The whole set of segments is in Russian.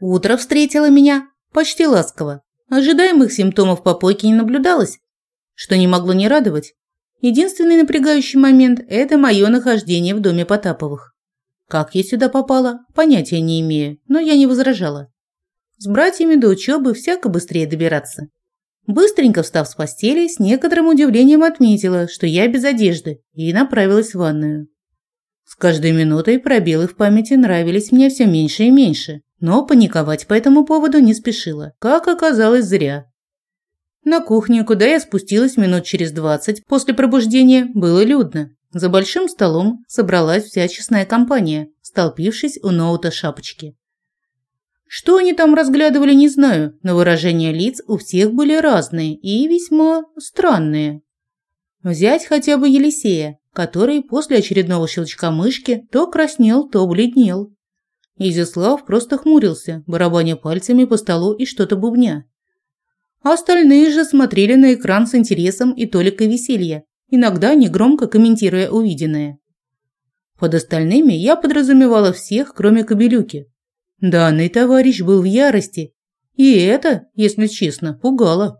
Утро встретило меня почти ласково. Ожидаемых симптомов попойки не наблюдалось, что не могло не радовать. Единственный напрягающий момент – это мое нахождение в доме Потаповых. Как я сюда попала, понятия не имею, но я не возражала. С братьями до учебы всяко быстрее добираться. Быстренько встав с постели, с некоторым удивлением отметила, что я без одежды, и направилась в ванную. С каждой минутой пробелы в памяти нравились мне все меньше и меньше, но паниковать по этому поводу не спешила, как оказалось зря. На кухне, куда я спустилась минут через двадцать после пробуждения, было людно. За большим столом собралась вся честная компания, столпившись у ноута шапочки. Что они там разглядывали, не знаю, но выражения лиц у всех были разные и весьма странные. Взять хотя бы Елисея, который после очередного щелчка мышки то краснел, то бледнел. Изяслав просто хмурился, барабаня пальцами по столу и что-то бубня. Остальные же смотрели на экран с интересом и толикой веселья, иногда негромко комментируя увиденное. Под остальными я подразумевала всех, кроме Кобелюки. Данный товарищ был в ярости, и это, если честно, пугало.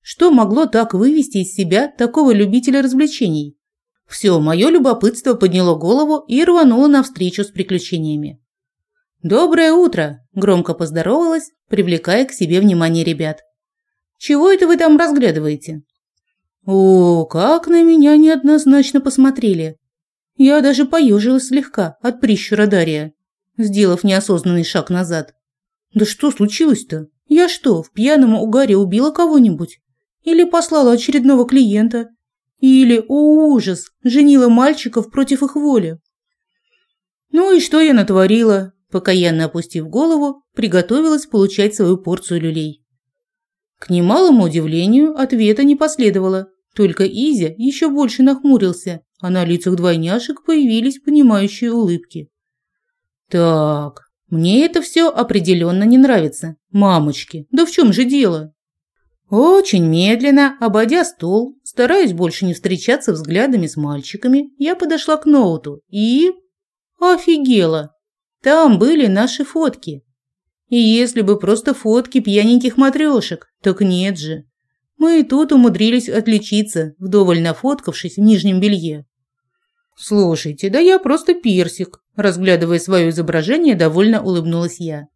Что могло так вывести из себя такого любителя развлечений? Все, мое любопытство подняло голову и рвануло навстречу с приключениями. «Доброе утро!» – громко поздоровалась, привлекая к себе внимание ребят. «Чего это вы там разглядываете?» О, как на меня неоднозначно посмотрели. Я даже поежилась слегка от прищура Дария, сделав неосознанный шаг назад. Да что случилось-то? Я что, в пьяном угаре убила кого-нибудь? Или послала очередного клиента? Или, о ужас, женила мальчиков против их воли? Ну и что я натворила? Покаянно опустив голову, приготовилась получать свою порцию люлей. К немалому удивлению, ответа не последовало. Только Изя еще больше нахмурился, а на лицах двойняшек появились понимающие улыбки. «Так, мне это все определенно не нравится. Мамочки, да в чем же дело?» Очень медленно, обойдя стол, стараясь больше не встречаться взглядами с мальчиками, я подошла к ноуту и... Офигела! Там были наши фотки. И если бы просто фотки пьяненьких матрешек, так нет же. Мы и тут умудрились отличиться, вдоволь нафоткавшись в нижнем белье. «Слушайте, да я просто персик», – разглядывая свое изображение, довольно улыбнулась я.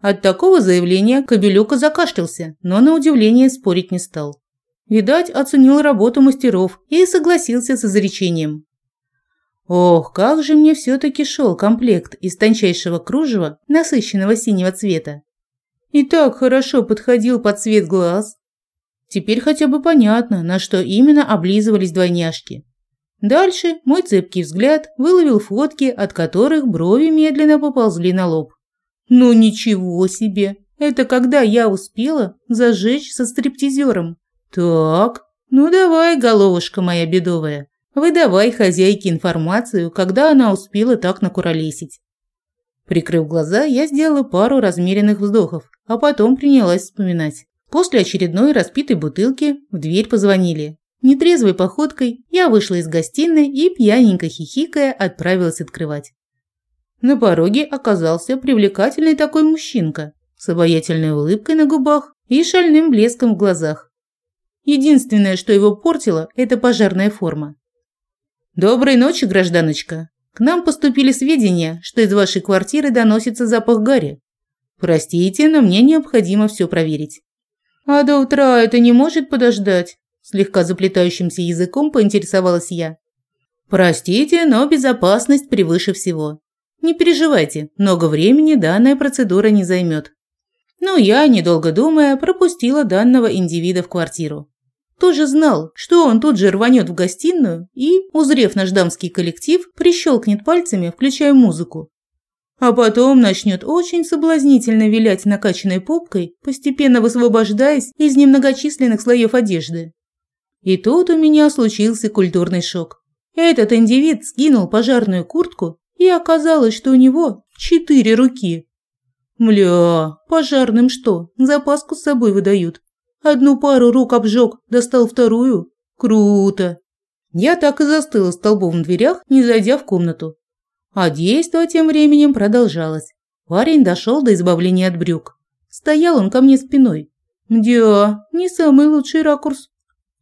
От такого заявления Кобелюка закашлялся, но на удивление спорить не стал. Видать, оценил работу мастеров и согласился с изречением. Ох, как же мне все-таки шел комплект из тончайшего кружева, насыщенного синего цвета. И так хорошо подходил под цвет глаз. Теперь хотя бы понятно, на что именно облизывались двойняшки. Дальше мой цепкий взгляд выловил фотки, от которых брови медленно поползли на лоб. Ну ничего себе! Это когда я успела зажечь со стриптизером. Так, ну давай, головушка моя бедовая, Выдавай хозяйке информацию, когда она успела так накуролесить. Прикрыв глаза, я сделала пару размеренных вздохов, а потом принялась вспоминать. После очередной распитой бутылки в дверь позвонили. Нетрезвой походкой я вышла из гостиной и, пьяненько хихикая, отправилась открывать. На пороге оказался привлекательный такой мужчинка с обаятельной улыбкой на губах и шальным блеском в глазах. Единственное, что его портило, это пожарная форма. «Доброй ночи, гражданочка. К нам поступили сведения, что из вашей квартиры доносится запах гари. Простите, но мне необходимо все проверить». «А до утра это не может подождать?» Слегка заплетающимся языком поинтересовалась я. «Простите, но безопасность превыше всего. Не переживайте, много времени данная процедура не займет». Но я, недолго думая, пропустила данного индивида в квартиру тоже знал, что он тут же рванет в гостиную и, узрев наш дамский коллектив, прищелкнет пальцами, включая музыку. А потом начнет очень соблазнительно вилять накачанной попкой, постепенно высвобождаясь из немногочисленных слоев одежды. И тут у меня случился культурный шок. Этот индивид скинул пожарную куртку, и оказалось, что у него четыре руки. Мля, пожарным что, запаску с собой выдают? Одну пару рук обжег, достал вторую. Круто. Я так и застыла столбом в дверях, не зайдя в комнату. А действо тем временем продолжалось. Парень дошел до избавления от брюк. Стоял он ко мне спиной. Дя, не самый лучший ракурс.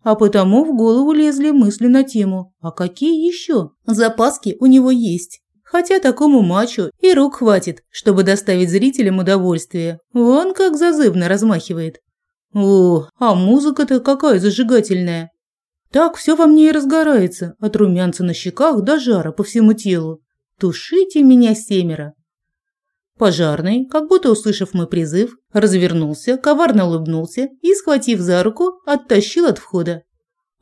А потому в голову лезли мысли на тему, а какие еще запаски у него есть. Хотя такому мачо и рук хватит, чтобы доставить зрителям удовольствие. Вон как зазывно размахивает. О, а музыка-то какая зажигательная. Так все во мне и разгорается, от румянца на щеках до жара по всему телу. Тушите меня семеро. Пожарный, как будто услышав мой призыв, развернулся, коварно улыбнулся и, схватив за руку, оттащил от входа.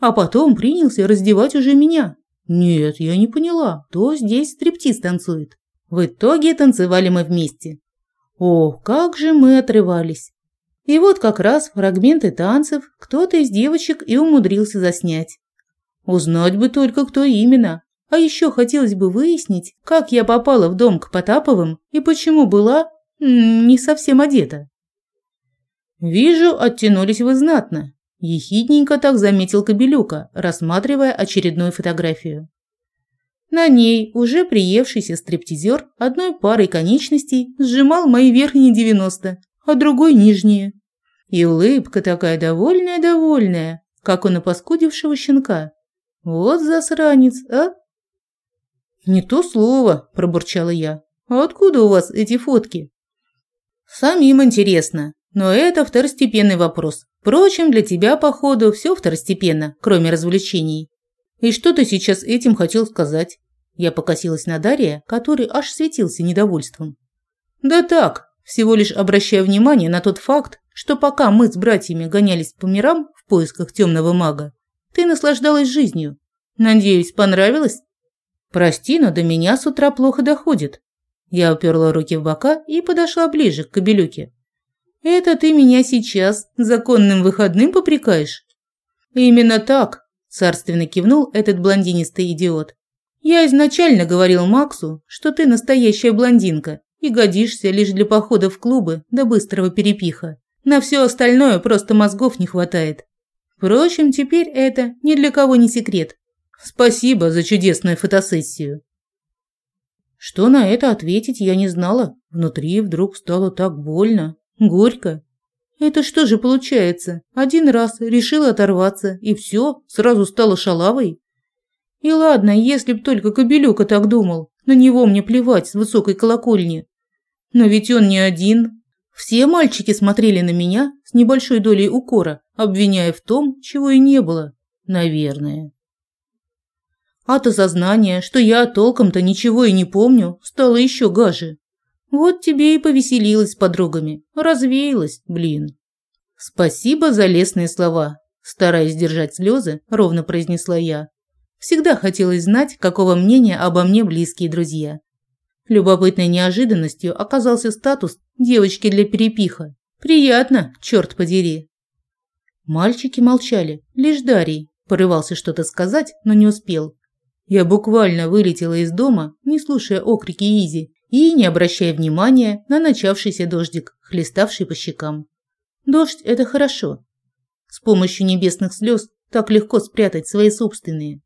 А потом принялся раздевать уже меня. Нет, я не поняла, то здесь стриптиз танцует. В итоге танцевали мы вместе. О, как же мы отрывались. И вот как раз фрагменты танцев кто-то из девочек и умудрился заснять. Узнать бы только, кто именно. А еще хотелось бы выяснить, как я попала в дом к Потаповым и почему была не совсем одета. Вижу, оттянулись вы знатно. Ехидненько так заметил Кобелюка, рассматривая очередную фотографию. На ней уже приевшийся стриптизер одной парой конечностей сжимал мои верхние 90, а другой нижние. И улыбка такая довольная-довольная, как у напаскудившего щенка. Вот засранец, а? Не то слово, пробурчала я. А откуда у вас эти фотки? Самим интересно, но это второстепенный вопрос. Впрочем, для тебя, походу, все второстепенно, кроме развлечений. И что ты сейчас этим хотел сказать? Я покосилась на Дарья, который аж светился недовольством. Да так, всего лишь обращая внимание на тот факт, что пока мы с братьями гонялись по мирам в поисках темного мага, ты наслаждалась жизнью. Надеюсь, понравилось? Прости, но до меня с утра плохо доходит. Я уперла руки в бока и подошла ближе к кобелюке. Это ты меня сейчас законным выходным попрекаешь? Именно так, царственно кивнул этот блондинистый идиот. Я изначально говорил Максу, что ты настоящая блондинка, и годишься лишь для похода в клубы до быстрого перепиха. На все остальное просто мозгов не хватает. Впрочем, теперь это ни для кого не секрет. Спасибо за чудесную фотосессию. Что на это ответить, я не знала. Внутри вдруг стало так больно, горько. Это что же получается? Один раз решила оторваться, и все, сразу стала шалавой? И ладно, если б только Кобелюка так думал, на него мне плевать с высокой колокольни. Но ведь он не один. Все мальчики смотрели на меня с небольшой долей укора, обвиняя в том, чего и не было. Наверное. От осознания, что я толком-то ничего и не помню, стало еще гаже. Вот тебе и повеселилась с подругами. Развеялась, блин. Спасибо за лестные слова. Стараясь держать слезы, ровно произнесла я. Всегда хотелось знать, какого мнения обо мне близкие друзья. Любопытной неожиданностью оказался статус девочки для перепиха. Приятно, черт подери. Мальчики молчали, лишь Дарий порывался что-то сказать, но не успел. Я буквально вылетела из дома, не слушая окрики Изи и не обращая внимания на начавшийся дождик, хлеставший по щекам. Дождь – это хорошо. С помощью небесных слез так легко спрятать свои собственные.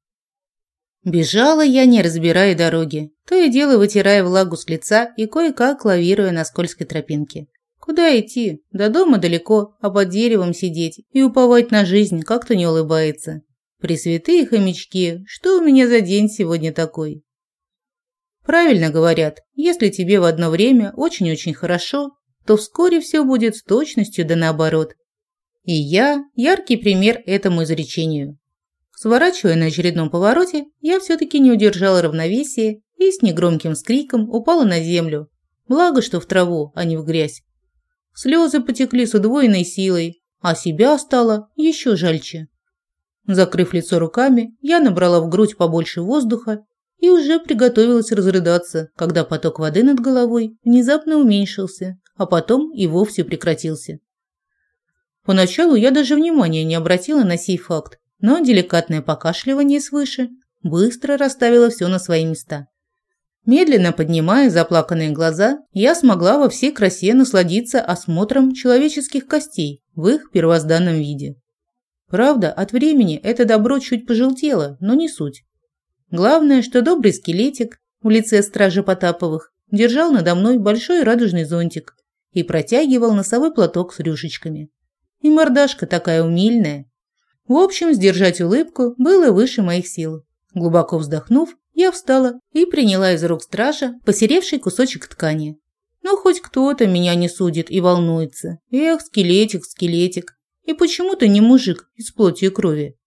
Бежала я, не разбирая дороги, то и дело вытирая влагу с лица и кое-как лавируя на скользкой тропинке. Куда идти? До дома далеко, а под деревом сидеть и уповать на жизнь как-то не улыбается. Пресвятые хомячки, что у меня за день сегодня такой? Правильно говорят, если тебе в одно время очень-очень хорошо, то вскоре все будет с точностью да наоборот. И я – яркий пример этому изречению. Сворачивая на очередном повороте, я все-таки не удержала равновесие и с негромким скриком упала на землю. Благо, что в траву, а не в грязь. Слезы потекли с удвоенной силой, а себя стало еще жальче. Закрыв лицо руками, я набрала в грудь побольше воздуха и уже приготовилась разрыдаться, когда поток воды над головой внезапно уменьшился, а потом и вовсе прекратился. Поначалу я даже внимания не обратила на сей факт, но деликатное покашливание свыше быстро расставило все на свои места. Медленно поднимая заплаканные глаза, я смогла во всей красе насладиться осмотром человеческих костей в их первозданном виде. Правда, от времени это добро чуть пожелтело, но не суть. Главное, что добрый скелетик в лице стражи Потаповых держал надо мной большой радужный зонтик и протягивал носовой платок с рюшечками. И мордашка такая умильная. В общем, сдержать улыбку было выше моих сил. Глубоко вздохнув, я встала и приняла из рук стража посеревший кусочек ткани. Ну, хоть кто-то меня не судит и волнуется. Эх, скелетик, скелетик. И почему-то не мужик из плоти и крови.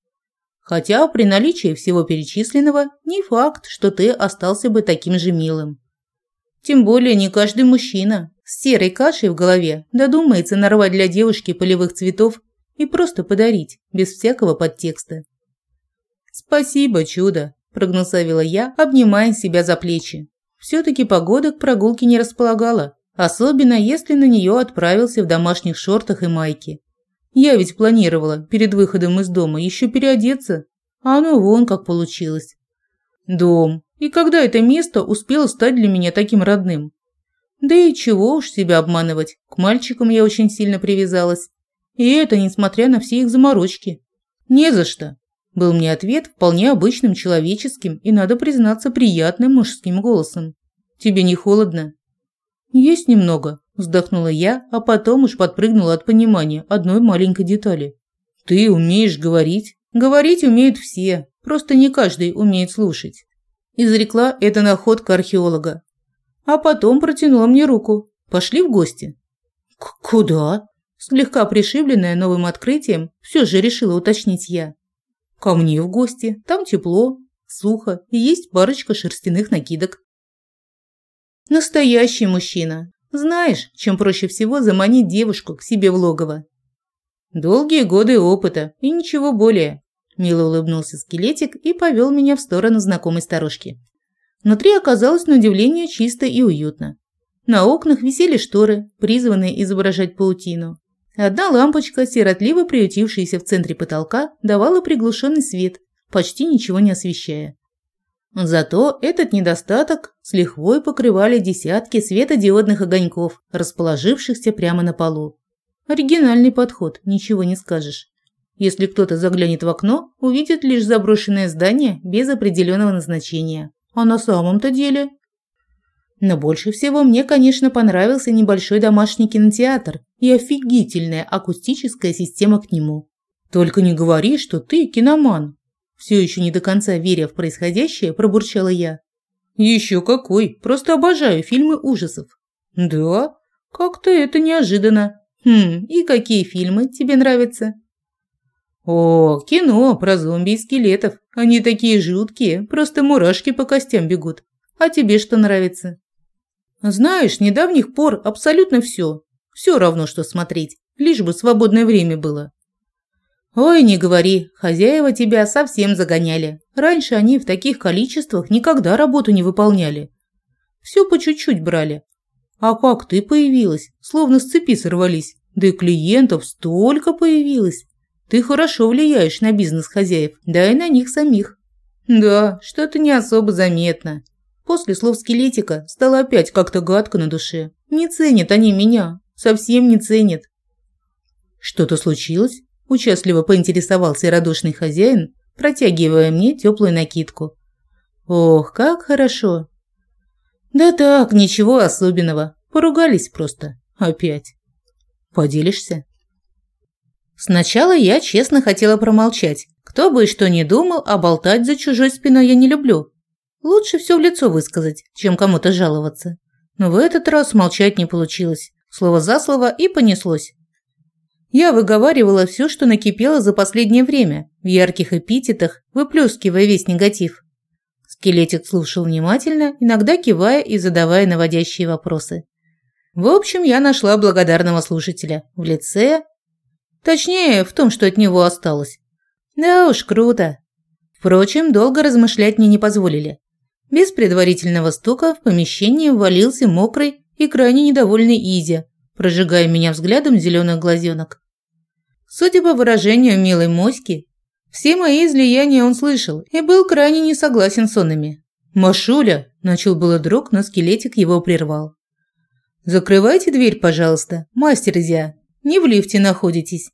Хотя при наличии всего перечисленного не факт, что ты остался бы таким же милым. Тем более не каждый мужчина с серой кашей в голове додумается нарвать для девушки полевых цветов и просто подарить, без всякого подтекста. «Спасибо, чудо», – прогнусавила я, обнимая себя за плечи. Все-таки погода к прогулке не располагала, особенно если на нее отправился в домашних шортах и майке. Я ведь планировала перед выходом из дома еще переодеться, а оно вон как получилось. Дом. И когда это место успело стать для меня таким родным? Да и чего уж себя обманывать, к мальчикам я очень сильно привязалась. И это несмотря на все их заморочки. Не за что. Был мне ответ вполне обычным человеческим и, надо признаться, приятным мужским голосом. Тебе не холодно? Есть немного, вздохнула я, а потом уж подпрыгнула от понимания одной маленькой детали. Ты умеешь говорить? Говорить умеют все, просто не каждый умеет слушать. Изрекла эта находка археолога. А потом протянула мне руку. Пошли в гости. К куда? Слегка пришибленная новым открытием, все же решила уточнить я. Ко мне в гости, там тепло, сухо и есть парочка шерстяных накидок. Настоящий мужчина. Знаешь, чем проще всего заманить девушку к себе в логово. Долгие годы опыта и ничего более. Мило улыбнулся скелетик и повел меня в сторону знакомой сторожки. Внутри оказалось на удивление чисто и уютно. На окнах висели шторы, призванные изображать паутину. Одна лампочка, сиротливо приютившаяся в центре потолка, давала приглушенный свет, почти ничего не освещая. Зато этот недостаток с лихвой покрывали десятки светодиодных огоньков, расположившихся прямо на полу. Оригинальный подход, ничего не скажешь. Если кто-то заглянет в окно, увидит лишь заброшенное здание без определенного назначения. А на самом-то деле но больше всего мне, конечно, понравился небольшой домашний кинотеатр и офигительная акустическая система к нему. Только не говори, что ты киноман. Все еще не до конца веря в происходящее, пробурчала я. Еще какой, просто обожаю фильмы ужасов. Да? Как-то это неожиданно. Хм, и какие фильмы тебе нравятся? О, кино про зомби и скелетов. Они такие жуткие, просто мурашки по костям бегут. А тебе что нравится? Знаешь, недавних пор абсолютно все. Все равно, что смотреть, лишь бы свободное время было. Ой, не говори, хозяева тебя совсем загоняли. Раньше они в таких количествах никогда работу не выполняли. Все по чуть-чуть брали. А как ты появилась? Словно с цепи сорвались. Да и клиентов столько появилось. Ты хорошо влияешь на бизнес хозяев, да и на них самих. Да, что-то не особо заметно. После слов скелетика стало опять как-то гадко на душе. Не ценят они меня. Совсем не ценят. Что-то случилось? Участливо поинтересовался радушный хозяин, протягивая мне теплую накидку. Ох, как хорошо. Да так, ничего особенного. Поругались просто. Опять. Поделишься? Сначала я честно хотела промолчать. Кто бы что ни думал, а болтать за чужой спиной я не люблю. Лучше все в лицо высказать, чем кому-то жаловаться. Но в этот раз молчать не получилось. Слово за слово и понеслось. Я выговаривала все, что накипело за последнее время, в ярких эпитетах, выплескивая весь негатив. Скелетик слушал внимательно, иногда кивая и задавая наводящие вопросы. В общем, я нашла благодарного слушателя в лице... Точнее, в том, что от него осталось. Да уж, круто. Впрочем, долго размышлять мне не позволили. Без предварительного стука в помещение ввалился мокрый и крайне недовольный Изя, прожигая меня взглядом зеленых глазенок. Судя по выражению милой моськи, все мои излияния он слышал и был крайне не согласен с онами. «Машуля!» – начал было друг, но скелетик его прервал. «Закрывайте дверь, пожалуйста, мастер Зя. Не в лифте находитесь».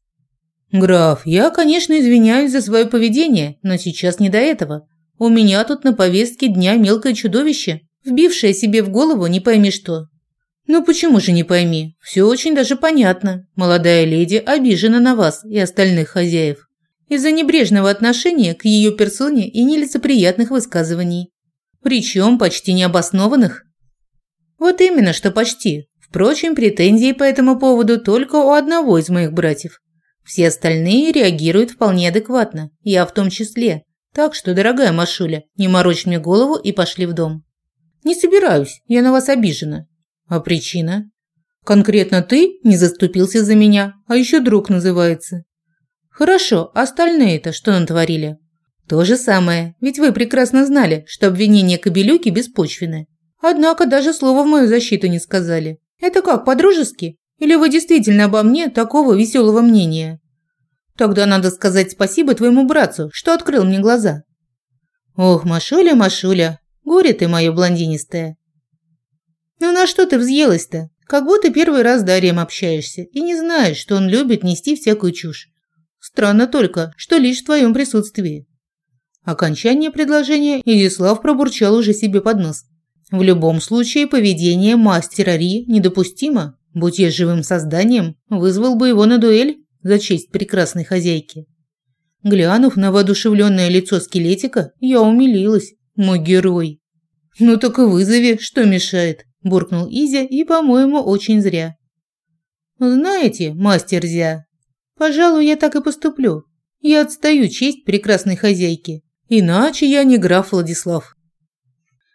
«Граф, я, конечно, извиняюсь за свое поведение, но сейчас не до этого. У меня тут на повестке дня мелкое чудовище, вбившая себе в голову не пойми что. Ну почему же не пойми? Все очень даже понятно. Молодая леди обижена на вас и остальных хозяев из-за небрежного отношения к ее персоне и нелицеприятных высказываний. Причем почти необоснованных. Вот именно, что почти. Впрочем, претензии по этому поводу только у одного из моих братьев. Все остальные реагируют вполне адекватно, я в том числе. Так что, дорогая Машуля, не морочь мне голову и пошли в дом. Не собираюсь, я на вас обижена. А причина? Конкретно ты не заступился за меня, а еще друг называется. Хорошо, остальные-то что натворили? То же самое, ведь вы прекрасно знали, что обвинения Кобелюки беспочвены. Однако даже слова в мою защиту не сказали. Это как, по-дружески? Или вы действительно обо мне такого веселого мнения? Тогда надо сказать спасибо твоему братцу, что открыл мне глаза. Ох, Машуля, Машуля, горе ты мое блондинистое. Ну на что ты взъелась-то? Как будто первый раз с Дарием общаешься и не знаешь, что он любит нести всякую чушь. Странно только, что лишь в твоем присутствии. Окончание предложения Изислав пробурчал уже себе под нос. В любом случае поведение мастера Ри недопустимо. Будь я живым созданием, вызвал бы его на дуэль за честь прекрасной хозяйки. Глянув на воодушевленное лицо скелетика, я умилилась. Мой герой. «Ну так и вызови, что мешает», – буркнул Изя и, по-моему, очень зря. «Знаете, мастер Зя, Пожалуй, я так и поступлю. Я отстаю честь прекрасной хозяйки. Иначе я не граф Владислав.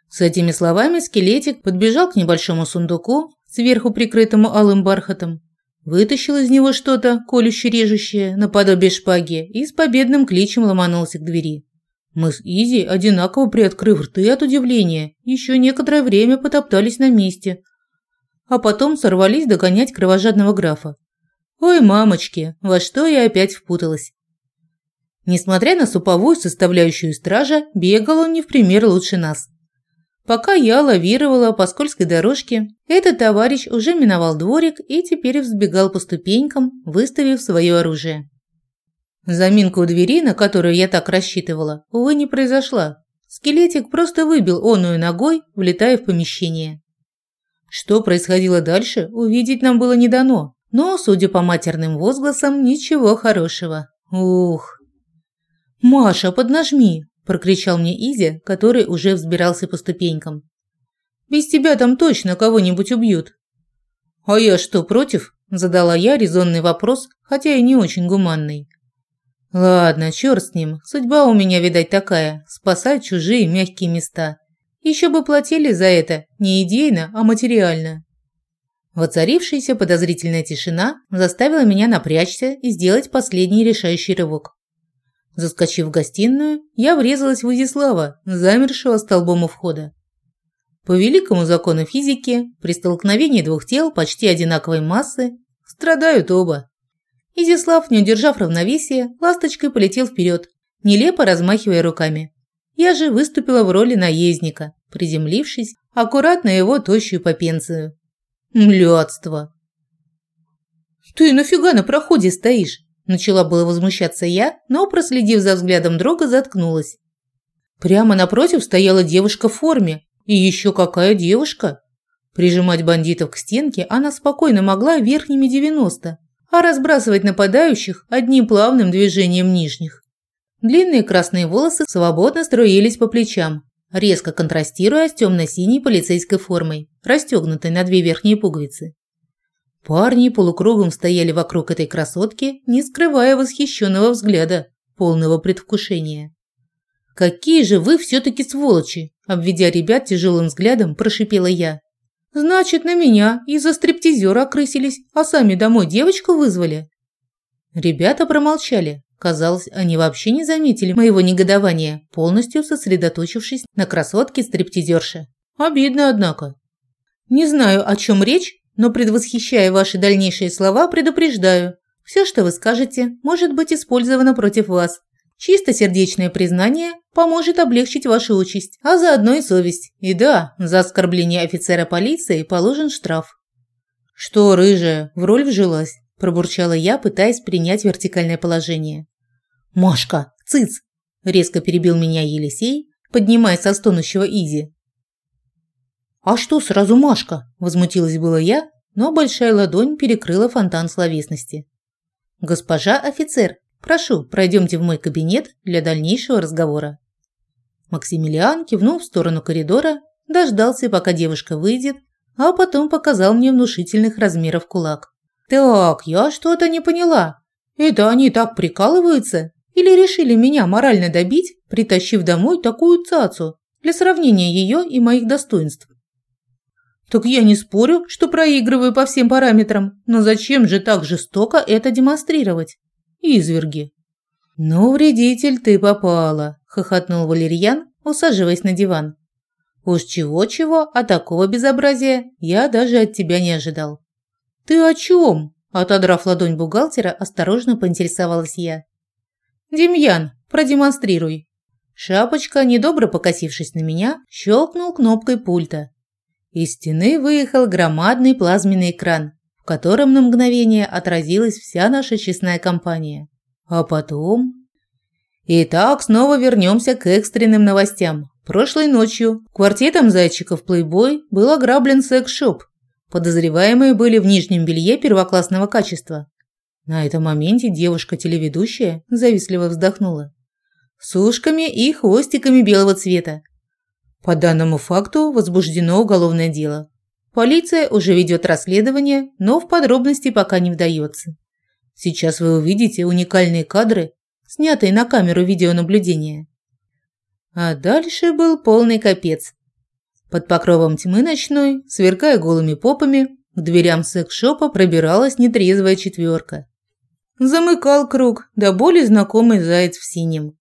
С этими словами скелетик подбежал к небольшому сундуку, сверху прикрытому алым бархатом, вытащил из него что-то колюще-режущее, наподобие шпаги, и с победным кличем ломанулся к двери. Мы с Изи, одинаково приоткрыв рты от удивления, еще некоторое время потоптались на месте, а потом сорвались догонять кровожадного графа. Ой, мамочки, во что я опять впуталась. Несмотря на суповую составляющую стража, бегал он не в пример лучше нас. Пока я лавировала по скользкой дорожке, этот товарищ уже миновал дворик и теперь взбегал по ступенькам, выставив свое оружие. Заминка у двери, на которую я так рассчитывала, увы, не произошла. Скелетик просто выбил оную ногой, влетая в помещение. Что происходило дальше, увидеть нам было не дано. Но, судя по матерным возгласам, ничего хорошего. Ух. «Маша, поднажми!» – прокричал мне Изя, который уже взбирался по ступенькам. «Без тебя там точно кого-нибудь убьют». «А я что, против?» – задала я резонный вопрос, хотя и не очень гуманный. «Ладно, чёрт с ним. Судьба у меня, видать, такая – спасать чужие мягкие места. Еще бы платили за это не идейно, а материально. Воцарившаяся подозрительная тишина заставила меня напрячься и сделать последний решающий рывок. Заскочив в гостиную, я врезалась в Изислава, замершего столбом у входа. По великому закону физики, при столкновении двух тел почти одинаковой массы страдают оба. Изислав, не удержав равновесия, ласточкой полетел вперед, нелепо размахивая руками. Я же выступила в роли наездника, приземлившись аккуратно его тощую попенцию. Млядство. Ты нафига на проходе стоишь? Начала было возмущаться я, но, проследив за взглядом друга, заткнулась. Прямо напротив стояла девушка в форме. И еще какая девушка! Прижимать бандитов к стенке она спокойно могла верхними 90, а разбрасывать нападающих одним плавным движением нижних. Длинные красные волосы свободно струились по плечам, резко контрастируя с темно-синей полицейской формой, расстегнутой на две верхние пуговицы. Парни полукругом стояли вокруг этой красотки, не скрывая восхищенного взгляда, полного предвкушения. «Какие же вы все-таки сволочи!» – обведя ребят тяжелым взглядом, прошипела я. «Значит, на меня из-за стриптизера окрысились, а сами домой девочку вызвали?» Ребята промолчали, Казалось, они вообще не заметили моего негодования, полностью сосредоточившись на красотке-стриптизерше. Обидно, однако. Не знаю, о чем речь, но предвосхищая ваши дальнейшие слова, предупреждаю. Все, что вы скажете, может быть использовано против вас. Чистосердечное признание поможет облегчить вашу участь, а заодно и совесть. И да, за оскорбление офицера полиции положен штраф. Что, рыжая, в роль вжилась? Пробурчала я, пытаясь принять вертикальное положение. «Машка, цыц!» – резко перебил меня Елисей, поднимая со стонущего Изи. «А что сразу Машка?» – возмутилась была я, но большая ладонь перекрыла фонтан словесности. «Госпожа офицер, прошу, пройдемте в мой кабинет для дальнейшего разговора». Максимилиан кивнул в сторону коридора, дождался, пока девушка выйдет, а потом показал мне внушительных размеров кулак. «Так, я что-то не поняла. Это они так прикалываются? Или решили меня морально добить, притащив домой такую цацу для сравнения ее и моих достоинств?» Так я не спорю, что проигрываю по всем параметрам, но зачем же так жестоко это демонстрировать? Изверги. Ну, вредитель, ты попала, хохотнул Валерьян, усаживаясь на диван. Уж чего-чего, а такого безобразия я даже от тебя не ожидал. Ты о чем? Отодрав ладонь бухгалтера, осторожно поинтересовалась я. Демьян, продемонстрируй. Шапочка, недобро покосившись на меня, щелкнул кнопкой пульта, из стены выехал громадный плазменный экран, в котором на мгновение отразилась вся наша честная компания. А потом... Итак, снова вернемся к экстренным новостям. Прошлой ночью квартетом зайчиков Playboy был ограблен секс-шоп. Подозреваемые были в нижнем белье первоклассного качества. На этом моменте девушка-телеведущая завистливо вздохнула. С ушками и хвостиками белого цвета, по данному факту возбуждено уголовное дело. Полиция уже ведет расследование, но в подробности пока не вдается. Сейчас вы увидите уникальные кадры, снятые на камеру видеонаблюдения. А дальше был полный капец. Под покровом тьмы ночной, сверкая голыми попами, к дверям секс-шопа пробиралась нетрезвая четверка. Замыкал круг, да более знакомый заяц в синем.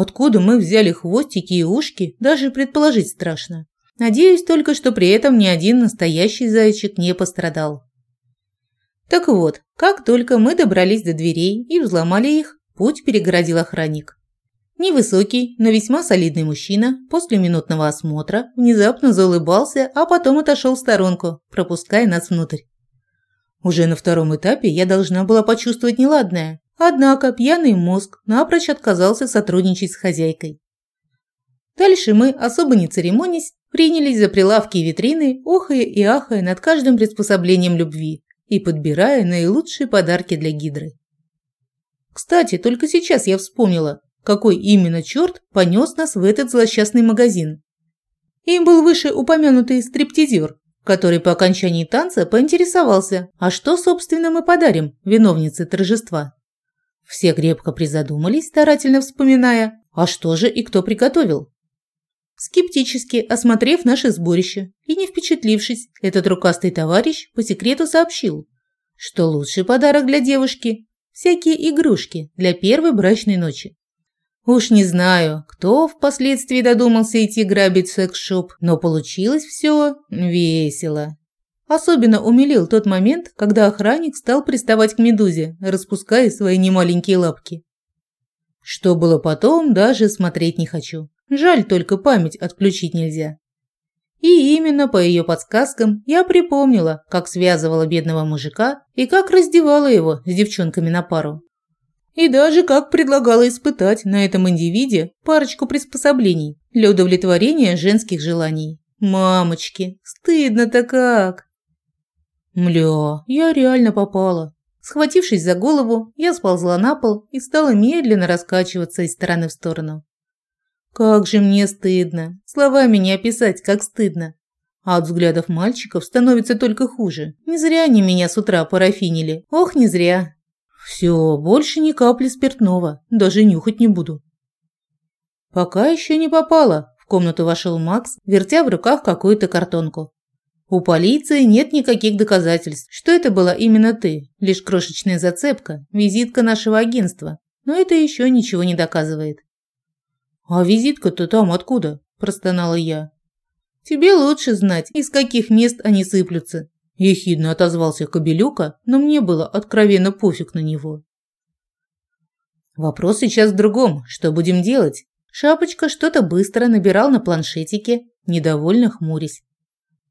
Откуда мы взяли хвостики и ушки, даже предположить страшно. Надеюсь только, что при этом ни один настоящий зайчик не пострадал. Так вот, как только мы добрались до дверей и взломали их, путь перегородил охранник. Невысокий, но весьма солидный мужчина после минутного осмотра внезапно заулыбался, а потом отошел в сторонку, пропуская нас внутрь. Уже на втором этапе я должна была почувствовать неладное, Однако пьяный мозг напрочь отказался сотрудничать с хозяйкой. Дальше мы, особо не церемонясь, принялись за прилавки и витрины, охая и ахая над каждым приспособлением любви и подбирая наилучшие подарки для гидры. Кстати, только сейчас я вспомнила, какой именно черт понес нас в этот злосчастный магазин. Им был выше упомянутый стриптизер, который по окончании танца поинтересовался, а что, собственно, мы подарим виновнице торжества. Все крепко призадумались, старательно вспоминая, а что же и кто приготовил. Скептически осмотрев наше сборище и не впечатлившись, этот рукастый товарищ по секрету сообщил, что лучший подарок для девушки – всякие игрушки для первой брачной ночи. Уж не знаю, кто впоследствии додумался идти грабить секс-шоп, но получилось все весело. Особенно умилил тот момент, когда охранник стал приставать к медузе, распуская свои немаленькие лапки. Что было потом, даже смотреть не хочу. Жаль, только память отключить нельзя. И именно по ее подсказкам я припомнила, как связывала бедного мужика и как раздевала его с девчонками на пару. И даже как предлагала испытать на этом индивиде парочку приспособлений для удовлетворения женских желаний. Мамочки, стыдно-то как! Мля, я реально попала. Схватившись за голову, я сползла на пол и стала медленно раскачиваться из стороны в сторону. Как же мне стыдно. Словами не описать, как стыдно. А от взглядов мальчиков становится только хуже. Не зря они меня с утра парафинили. Ох, не зря. Все, больше ни капли спиртного. Даже нюхать не буду. Пока еще не попала. В комнату вошел Макс, вертя в руках какую-то картонку. У полиции нет никаких доказательств, что это была именно ты, лишь крошечная зацепка, визитка нашего агентства. Но это еще ничего не доказывает. А визитка-то там откуда? простонала я. Тебе лучше знать, из каких мест они сыплются. Ехидно отозвался Кобелюка, но мне было откровенно пофиг на него. Вопрос сейчас в другом. Что будем делать? Шапочка что-то быстро набирал на планшетике, недовольно хмурясь.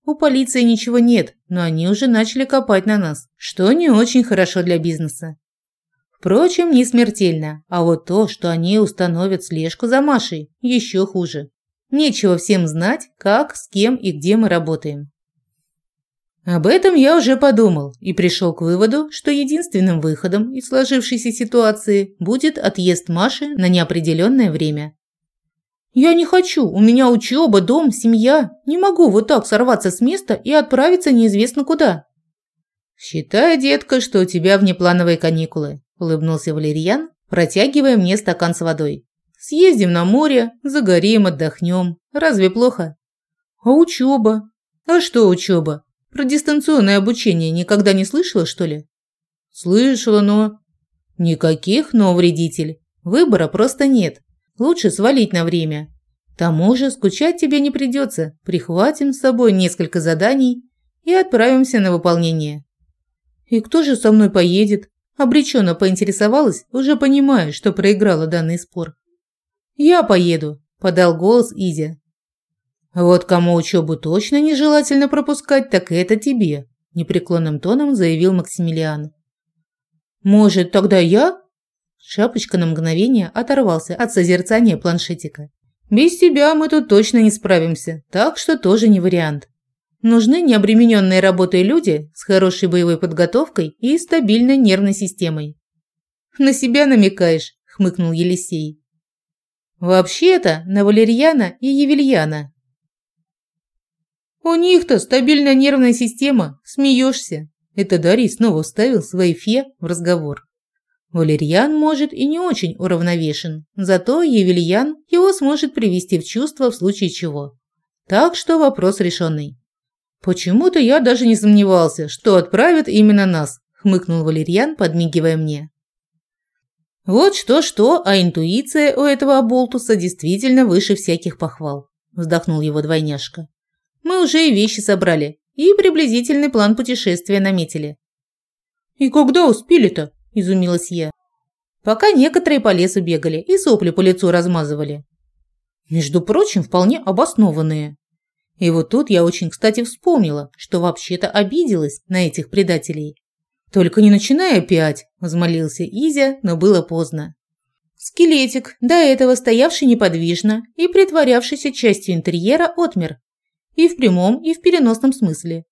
У полиции ничего нет, но они уже начали копать на нас, что не очень хорошо для бизнеса. Впрочем, не смертельно, а вот то, что они установят слежку за Машей, еще хуже. Нечего всем знать, как, с кем и где мы работаем. Об этом я уже подумал и пришел к выводу, что единственным выходом из сложившейся ситуации будет отъезд Маши на неопределенное время. «Я не хочу, у меня учеба, дом, семья. Не могу вот так сорваться с места и отправиться неизвестно куда». «Считай, детка, что у тебя внеплановые каникулы», – улыбнулся Валерьян, протягивая мне стакан с водой. «Съездим на море, загорим, отдохнем. Разве плохо?» «А учеба?» «А что учеба? Про дистанционное обучение никогда не слышала, что ли? Слышала, но... Никаких «но» вредитель. Выбора просто нет. Лучше свалить на время. К тому же скучать тебе не придется. Прихватим с собой несколько заданий и отправимся на выполнение. И кто же со мной поедет? Обреченно поинтересовалась, уже понимая, что проиграла данный спор. «Я поеду», – подал голос Изя. Вот кому учебу точно нежелательно пропускать, так это тебе, непреклонным тоном заявил Максимилиан. Может, тогда я? Шапочка на мгновение оторвался от созерцания планшетика. Без тебя мы тут точно не справимся, так что тоже не вариант. Нужны необремененные работой люди с хорошей боевой подготовкой и стабильной нервной системой. На себя намекаешь, хмыкнул Елисей. Вообще-то на Валерьяна и Евельяна, у них-то стабильная нервная система, смеешься. Это Дарий снова вставил свои фе в разговор. Валерьян, может, и не очень уравновешен, зато Евельян его сможет привести в чувство в случае чего. Так что вопрос решенный. «Почему-то я даже не сомневался, что отправят именно нас», – хмыкнул Валерьян, подмигивая мне. «Вот что-что, а интуиция у этого оболтуса действительно выше всяких похвал», – вздохнул его двойняшка. Мы уже и вещи собрали, и приблизительный план путешествия наметили. «И когда успели-то?» – изумилась я. Пока некоторые по лесу бегали и сопли по лицу размазывали. Между прочим, вполне обоснованные. И вот тут я очень кстати вспомнила, что вообще-то обиделась на этих предателей. «Только не начинай опять», – возмолился Изя, но было поздно. Скелетик, до этого стоявший неподвижно и притворявшийся частью интерьера, отмер, и в прямом, и в переносном смысле.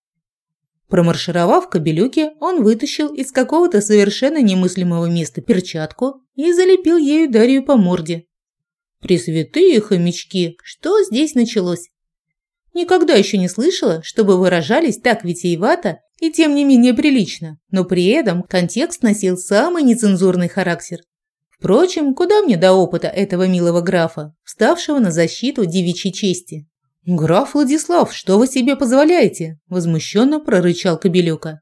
Промаршировав к кабелюке, он вытащил из какого-то совершенно немыслимого места перчатку и залепил ею Дарью по морде. Пресвятые хомячки, что здесь началось? Никогда еще не слышала, чтобы выражались так витиевато и тем не менее прилично, но при этом контекст носил самый нецензурный характер. Впрочем, куда мне до опыта этого милого графа, вставшего на защиту девичьей чести? «Граф Владислав, что вы себе позволяете?» – возмущенно прорычал Кобелюка.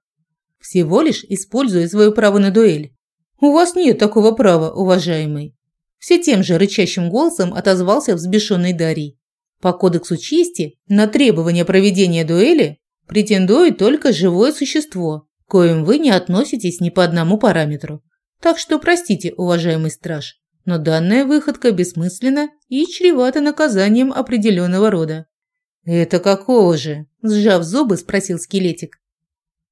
«Всего лишь используя свое право на дуэль. У вас нет такого права, уважаемый». Все тем же рычащим голосом отозвался взбешенный Дарий. По кодексу чести на требование проведения дуэли претендует только живое существо, коим вы не относитесь ни по одному параметру. Так что простите, уважаемый страж, но данная выходка бессмысленна и чревата наказанием определенного рода. «Это какого же?» – сжав зубы, спросил скелетик.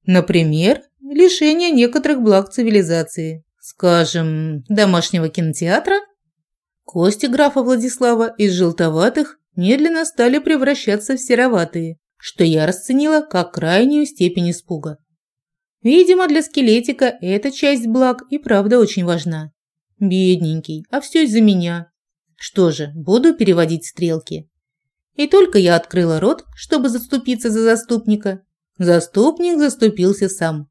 «Например, лишение некоторых благ цивилизации. Скажем, домашнего кинотеатра?» Кости графа Владислава из желтоватых медленно стали превращаться в сероватые, что я расценила как крайнюю степень испуга. Видимо, для скелетика эта часть благ и правда очень важна. Бедненький, а все из-за меня. Что же, буду переводить стрелки. И только я открыла рот, чтобы заступиться за заступника, заступник заступился сам.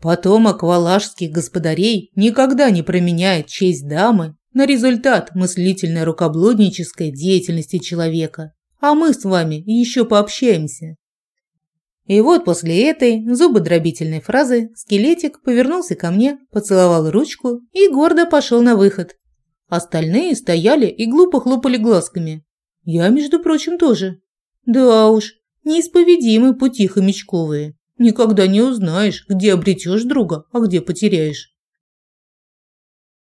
Потомок валашских господарей никогда не променяет честь дамы на результат мыслительной рукоблуднической деятельности человека. А мы с вами еще пообщаемся. И вот после этой зубодробительной фразы скелетик повернулся ко мне, поцеловал ручку и гордо пошел на выход. Остальные стояли и глупо хлопали глазками, я, между прочим, тоже. Да уж, неисповедимы пути хомячковые. Никогда не узнаешь, где обретешь друга, а где потеряешь.